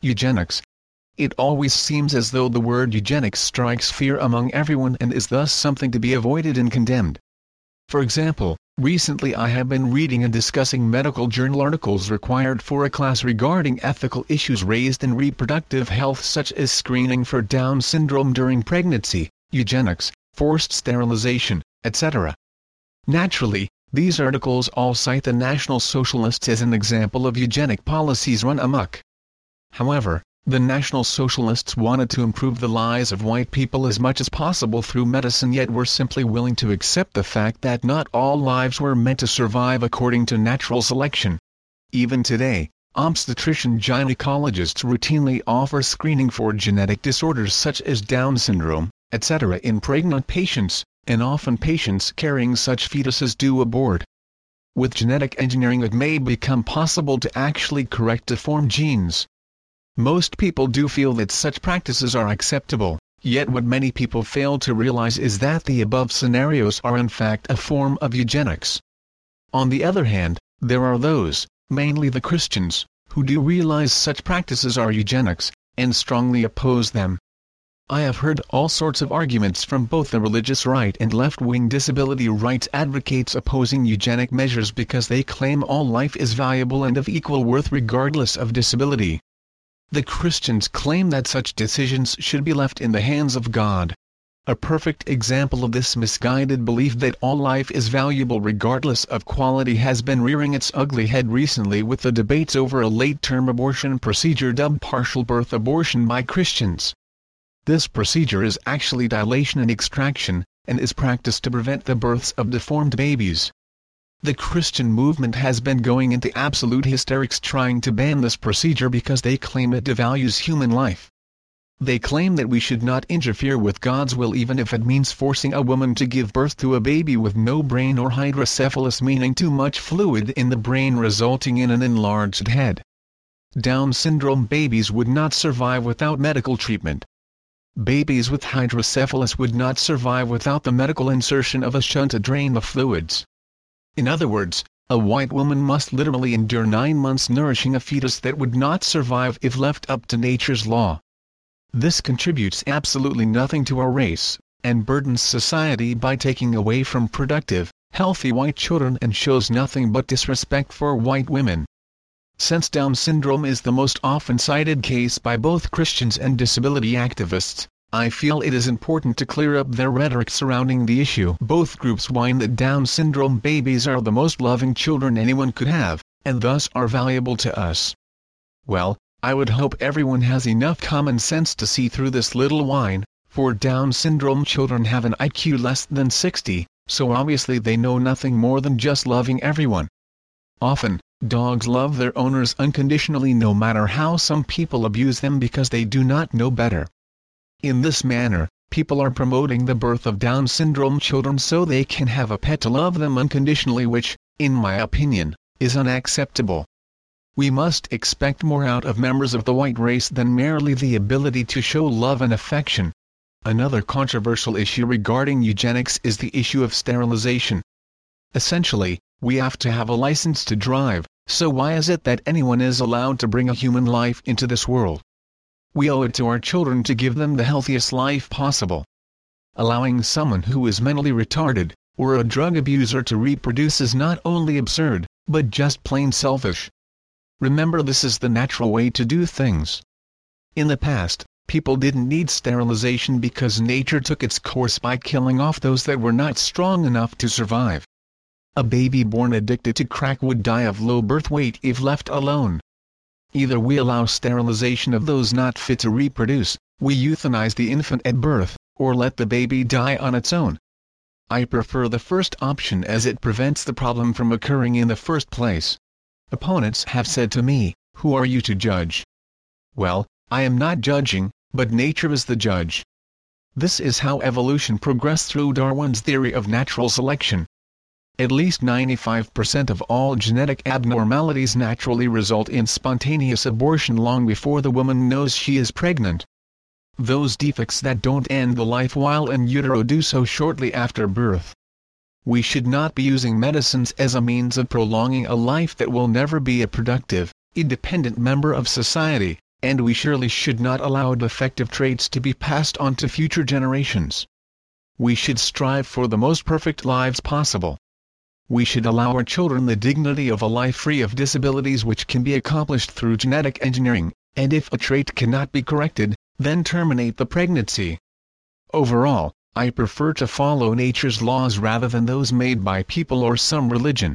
eugenics. It always seems as though the word eugenics strikes fear among everyone and is thus something to be avoided and condemned. For example, recently I have been reading and discussing medical journal articles required for a class regarding ethical issues raised in reproductive health such as screening for Down syndrome during pregnancy, eugenics, forced sterilization, etc. Naturally, these articles all cite the National Socialists as an example of eugenic policies run amok. However, the National Socialists wanted to improve the lives of white people as much as possible through medicine yet were simply willing to accept the fact that not all lives were meant to survive according to natural selection. Even today, obstetrician gynecologists routinely offer screening for genetic disorders such as Down syndrome, etc. in pregnant patients, and often patients carrying such fetuses do abort. With genetic engineering it may become possible to actually correct deformed genes, most people do feel that such practices are acceptable, yet what many people fail to realize is that the above scenarios are in fact a form of eugenics. On the other hand, there are those, mainly the Christians, who do realize such practices are eugenics, and strongly oppose them. I have heard all sorts of arguments from both the religious right and left-wing disability rights advocates opposing eugenic measures because they claim all life is valuable and of equal worth regardless of disability. The Christians claim that such decisions should be left in the hands of God. A perfect example of this misguided belief that all life is valuable regardless of quality has been rearing its ugly head recently with the debates over a late-term abortion procedure dubbed partial birth abortion by Christians. This procedure is actually dilation and extraction, and is practiced to prevent the births of deformed babies. The Christian movement has been going into absolute hysterics trying to ban this procedure because they claim it devalues human life. They claim that we should not interfere with God's will even if it means forcing a woman to give birth to a baby with no brain or hydrocephalus meaning too much fluid in the brain resulting in an enlarged head. Down syndrome babies would not survive without medical treatment. Babies with hydrocephalus would not survive without the medical insertion of a shunt to drain the fluids. In other words, a white woman must literally endure nine months nourishing a fetus that would not survive if left up to nature's law. This contributes absolutely nothing to our race, and burdens society by taking away from productive, healthy white children and shows nothing but disrespect for white women. Since Down syndrome is the most often cited case by both Christians and disability activists, I feel it is important to clear up their rhetoric surrounding the issue. Both groups whine that Down syndrome babies are the most loving children anyone could have, and thus are valuable to us. Well, I would hope everyone has enough common sense to see through this little whine, for Down syndrome children have an IQ less than 60, so obviously they know nothing more than just loving everyone. Often, dogs love their owners unconditionally no matter how some people abuse them because they do not know better. In this manner, people are promoting the birth of Down syndrome children so they can have a pet to love them unconditionally which, in my opinion, is unacceptable. We must expect more out of members of the white race than merely the ability to show love and affection. Another controversial issue regarding eugenics is the issue of sterilization. Essentially, we have to have a license to drive, so why is it that anyone is allowed to bring a human life into this world? We owe it to our children to give them the healthiest life possible. Allowing someone who is mentally retarded, or a drug abuser to reproduce is not only absurd, but just plain selfish. Remember this is the natural way to do things. In the past, people didn't need sterilization because nature took its course by killing off those that were not strong enough to survive. A baby born addicted to crack would die of low birth weight if left alone. Either we allow sterilization of those not fit to reproduce, we euthanize the infant at birth, or let the baby die on its own. I prefer the first option as it prevents the problem from occurring in the first place. Opponents have said to me, who are you to judge? Well, I am not judging, but nature is the judge. This is how evolution progressed through Darwin's theory of natural selection. At least 95% of all genetic abnormalities naturally result in spontaneous abortion long before the woman knows she is pregnant. Those defects that don't end the life while in utero do so shortly after birth. We should not be using medicines as a means of prolonging a life that will never be a productive, independent member of society, and we surely should not allow defective traits to be passed on to future generations. We should strive for the most perfect lives possible. We should allow our children the dignity of a life free of disabilities which can be accomplished through genetic engineering, and if a trait cannot be corrected, then terminate the pregnancy. Overall, I prefer to follow nature's laws rather than those made by people or some religion.